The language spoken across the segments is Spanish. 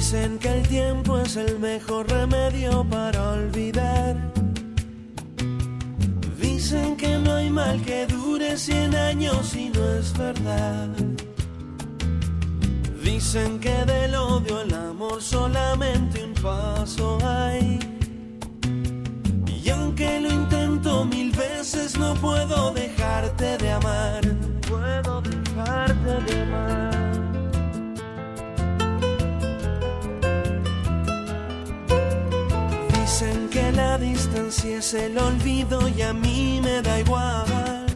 Dicen que el tiempo es el mejor remedio para olvidar. Dicen que no hay mal que dure cien años y no es verdad. Dicen que del odio al amor solamente un paso hay. Y aunque lo intento mil veces no puedo dejarte de amar. No puedo dejarte de amar. Distancia es el olvido y a mí me da igual.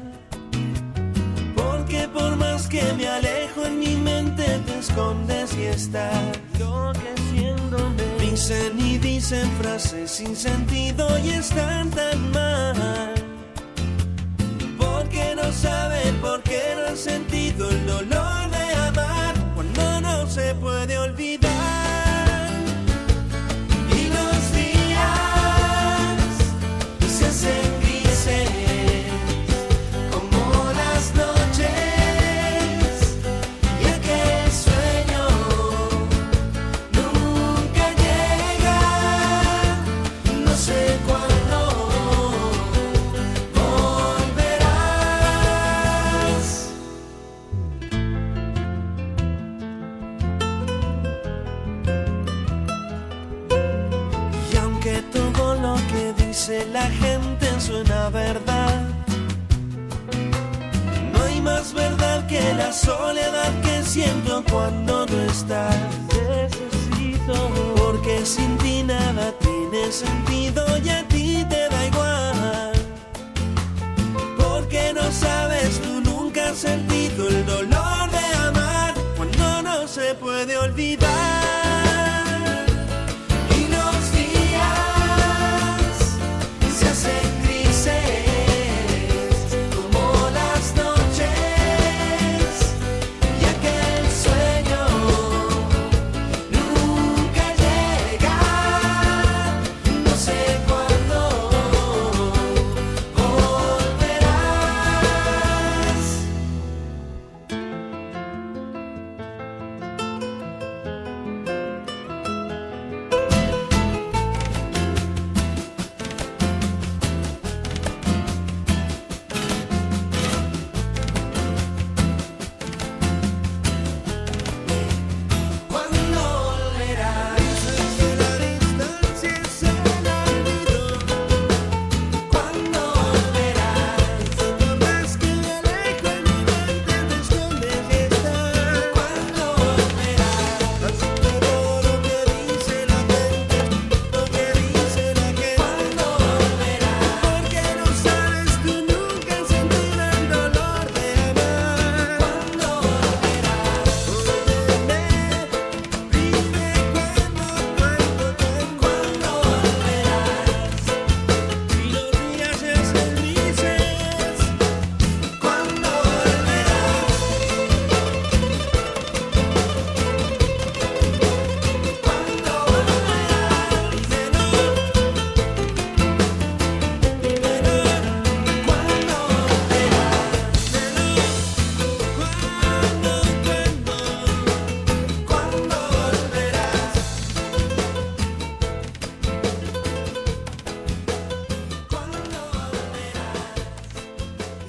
Porque por más que me alejo en mi mente te escondes y estás enloqueciéndome. Dicen y dicen frases sin sentido y están tan mal. Porque no saben, porque no han sentido dice la gente suena verdad, no hay más verdad que la soledad que siento cuando no estás. Necesito, porque sin ti nada tiene sentido y a ti te da igual. Porque no sabes, tú nunca has sentido el dolor de amar cuando no se puede olvidar.